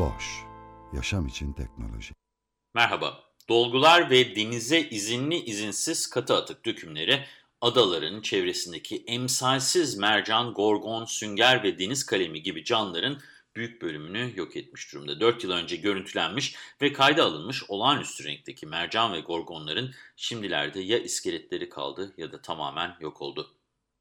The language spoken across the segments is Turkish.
Boş, yaşam için teknoloji. Merhaba, dolgular ve denize izinli izinsiz katı atık dökümleri adaların çevresindeki emsalsiz mercan, gorgon, sünger ve deniz kalemi gibi canlıların büyük bölümünü yok etmiş durumda. 4 yıl önce görüntülenmiş ve kayda alınmış olağanüstü renkteki mercan ve gorgonların şimdilerde ya iskeletleri kaldı ya da tamamen yok oldu.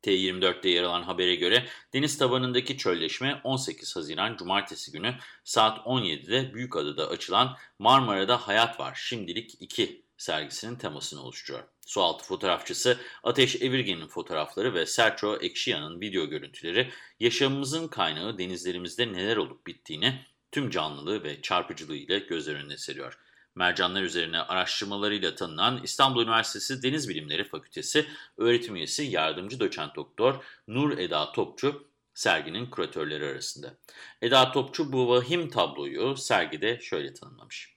T24'te yer alan habere göre deniz tabanındaki çölleşme 18 Haziran Cumartesi günü saat 17'de Büyükada'da açılan Marmara'da Hayat Var Şimdilik 2 sergisinin temasını oluşturuyor. Sualtı fotoğrafçısı Ateş Evirgen'in fotoğrafları ve Serço Ekşiyan'ın video görüntüleri yaşamımızın kaynağı denizlerimizde neler olup bittiğini tüm canlılığı ve çarpıcılığıyla gözler önüne seriyor. Mercanlar üzerine araştırmalarıyla tanınan İstanbul Üniversitesi Deniz Bilimleri Fakültesi öğretim üyesi yardımcı doçent doktor Nur Eda Topçu serginin kuratörleri arasında. Eda Topçu bu vahim tabloyu sergide şöyle tanımlamış.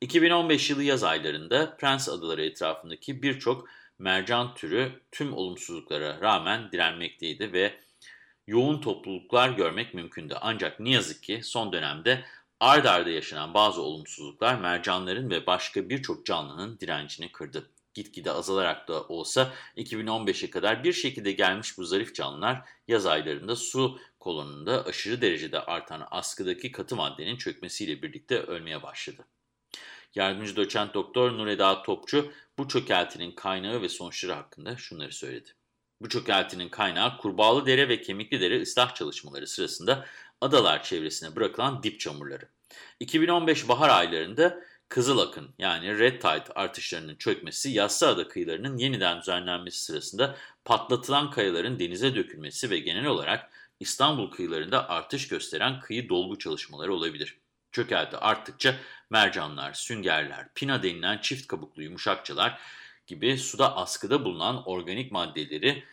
2015 yılı yaz aylarında Prens Adaları etrafındaki birçok mercan türü tüm olumsuzluklara rağmen direnmekteydi ve yoğun topluluklar görmek mümkündü. Ancak ne yazık ki son dönemde ard arda yaşanan bazı olumsuzluklar mercanların ve başka birçok canlının direncini kırdı. Gitgide azalarak da olsa 2015'e kadar bir şekilde gelmiş bu zarif canlılar yaz aylarında su kolonunda aşırı derecede artan askıdaki katı maddenin çökmesiyle birlikte ölmeye başladı. Yardımcı doçent doktor Nureda Topçu bu çökeltinin kaynağı ve sonuçları hakkında şunları söyledi. Bu çökeltinin kaynağı kurbağalı dere ve kemikli dere ıslah çalışmaları sırasında adalar çevresine bırakılan dip çamurları. 2015 bahar aylarında Kızıl Akın yani Red Tide artışlarının çökmesi, Yassıada kıyılarının yeniden düzenlenmesi sırasında patlatılan kayaların denize dökülmesi ve genel olarak İstanbul kıyılarında artış gösteren kıyı dolgu çalışmaları olabilir. Çökelti arttıkça mercanlar, süngerler, pina denilen çift kabuklu yumuşakçalar gibi suda askıda bulunan organik maddeleri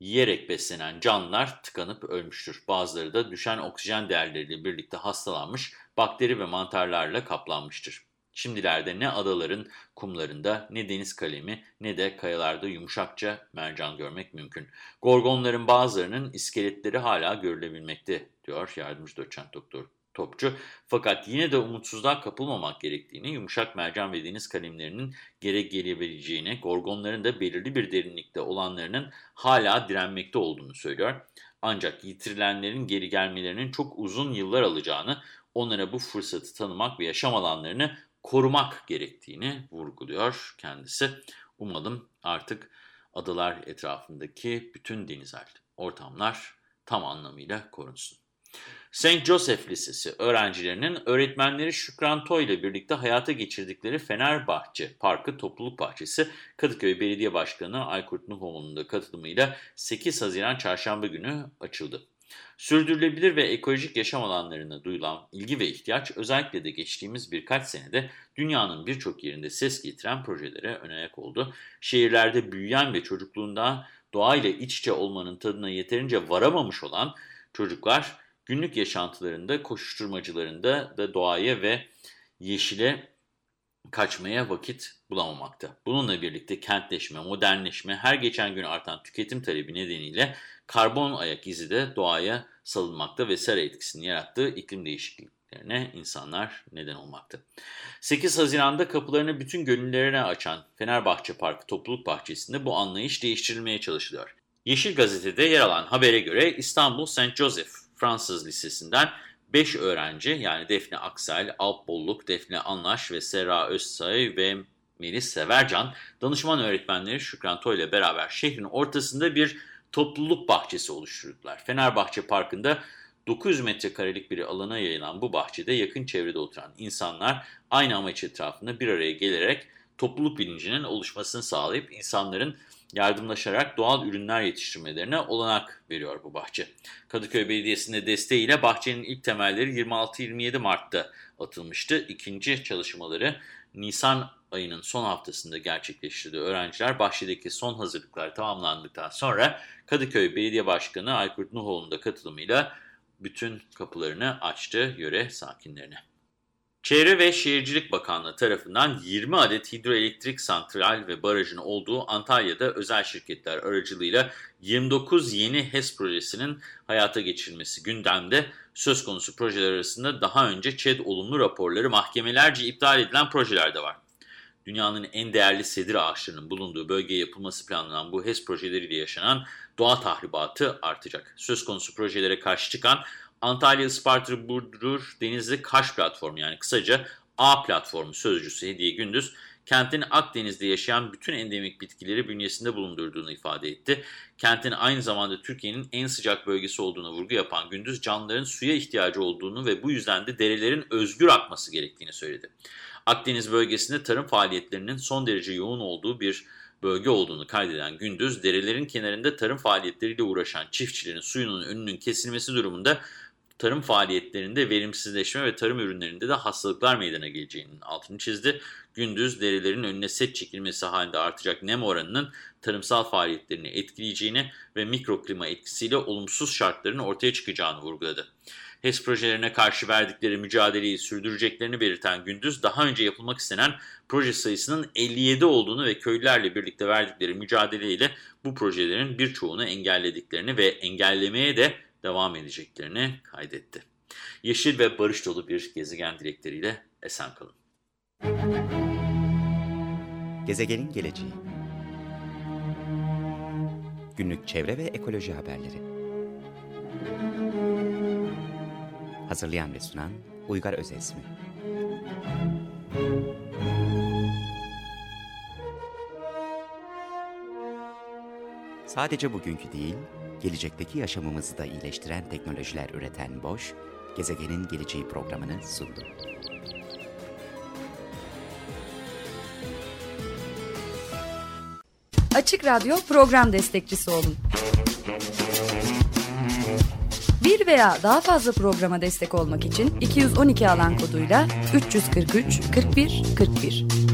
yiyerek beslenen canlılar tıkanıp ölmüştür. Bazıları da düşen oksijen değerleriyle birlikte hastalanmış, bakteri ve mantarlarla kaplanmıştır. Şimdilerde ne adaların kumlarında ne deniz kalemi ne de kayalarda yumuşakça mercan görmek mümkün. Gorgonların bazılarının iskeletleri hala görülebilmekte diyor yardımcı doçent doktor Topçu. Fakat yine de umutsuzluğa kapılmamak gerektiğini, yumuşak mercan ve deniz kalemlerinin gerek gelebileceğini, gorgonların da belirli bir derinlikte olanlarının hala direnmekte olduğunu söylüyor. Ancak yitirilenlerin geri gelmelerinin çok uzun yıllar alacağını, onlara bu fırsatı tanımak ve yaşam alanlarını korumak gerektiğini vurguluyor kendisi. Umalım artık adalar etrafındaki bütün denizel ortamlar tam anlamıyla korunsun. St. Joseph Lisesi öğrencilerinin öğretmenleri Şükran Toy ile birlikte hayata geçirdikleri Fenerbahçe Parkı Topluluk Bahçesi Kadıköy Belediye Başkanı Aykurt Nuhoğlu'nun da katılımıyla 8 Haziran Çarşamba günü açıldı. Sürdürülebilir ve ekolojik yaşam alanlarına duyulan ilgi ve ihtiyaç özellikle de geçtiğimiz birkaç senede dünyanın birçok yerinde ses getiren projelere önayak oldu. Şehirlerde büyüyen ve çocukluğunda doğayla iç içe olmanın tadına yeterince varamamış olan çocuklar günlük yaşantılarında, koşuşturmacılarında da doğaya ve yeşile kaçmaya vakit bulamamakta. Bununla birlikte kentleşme, modernleşme, her geçen gün artan tüketim talebi nedeniyle karbon ayak izi de doğaya salınmakta ve sera etkisini yarattığı iklim değişikliklerine insanlar neden olmakta. 8 Haziran'da kapılarını bütün gönüllerine açan Fenerbahçe Parkı Topluluk Bahçesi'nde bu anlayış değiştirilmeye çalışılıyor. Yeşil Gazete'de yer alan habere göre İstanbul St. Joseph Fransız Lisesi'nden 5 öğrenci yani Defne Aksel, Alp Bolluk, Defne Anlaş ve Serra Özsay ve Melis Severcan, danışman öğretmenleri Şükran Toy ile beraber şehrin ortasında bir topluluk bahçesi oluşturdular. Fenerbahçe Parkı'nda 900 metrekarelik bir alana yayılan bu bahçede yakın çevrede oturan insanlar aynı amaç etrafında bir araya gelerek topluluk bilincinin oluşmasını sağlayıp insanların yardımlaşarak doğal ürünler yetiştirmelerine olanak veriyor bu bahçe. Kadıköy Belediyesi'nin desteğiyle bahçenin ilk temelleri 26-27 Mart'ta atılmıştı. İkinci çalışmaları Nisan ayının son haftasında gerçekleştirdi. Öğrenciler bahçedeki son hazırlıklar tamamlandıktan sonra Kadıköy Belediye Başkanı Aykurt Nuhoğlu'nun da katılımıyla bütün kapılarını açtı yöre sakinlerine. Çevre ve Şehircilik Bakanlığı tarafından 20 adet hidroelektrik santral ve barajın olduğu Antalya'da özel şirketler aracılığıyla 29 yeni HES projesinin hayata geçirilmesi gündemde. Söz konusu projeler arasında daha önce ÇED olumlu raporları mahkemelerce iptal edilen projeler de var. Dünyanın en değerli sedir ağaçlarının bulunduğu bölgeye yapılması planlanan bu HES projeleriyle yaşanan doğa tahribatı artacak. Söz konusu projelere karşı çıkan Antalya Isparta Burdur Denizli Kaş Platformu yani kısaca A platformu sözcüsü Hediye Gündüz, kentin Akdeniz'de yaşayan bütün endemik bitkileri bünyesinde bulundurduğunu ifade etti. Kentin aynı zamanda Türkiye'nin en sıcak bölgesi olduğunu vurgu yapan Gündüz, canlıların suya ihtiyacı olduğunu ve bu yüzden de derelerin özgür akması gerektiğini söyledi. Akdeniz bölgesinde tarım faaliyetlerinin son derece yoğun olduğu bir bölge olduğunu kaydeden Gündüz, derelerin kenarında tarım faaliyetleriyle uğraşan çiftçilerin suyunun önünün kesilmesi durumunda tarım faaliyetlerinde verimsizleşme ve tarım ürünlerinde de hastalıklar meydana geleceğinin altını çizdi. Gündüz derilerin önüne set çekilmesi halinde artacak nem oranının tarımsal faaliyetlerini etkileyeceğini ve mikroklima etkisiyle olumsuz şartların ortaya çıkacağını vurguladı. HES projelerine karşı verdikleri mücadeleyi sürdüreceklerini belirten Gündüz, daha önce yapılmak istenen proje sayısının 57 olduğunu ve köylülerle birlikte verdikleri mücadeleyle bu projelerin birçoğunu engellediklerini ve engellemeye de devam edeceklerini kaydetti. Yeşil ve barış dolu bir gezegen dilekleriyle esen kalın. Gezegenin geleceği Günlük çevre ve ekoloji haberleri Hazırlayan ve sunan Uygar Özesmi Sadece bugünkü değil, gelecekteki yaşamımızı da iyileştiren teknolojiler üreten Boş, Gezegenin Geleceği programını sundu. Açık Radyo program destekçisi olun. Bir veya daha fazla programa destek olmak için 212 alan koduyla 343 41 41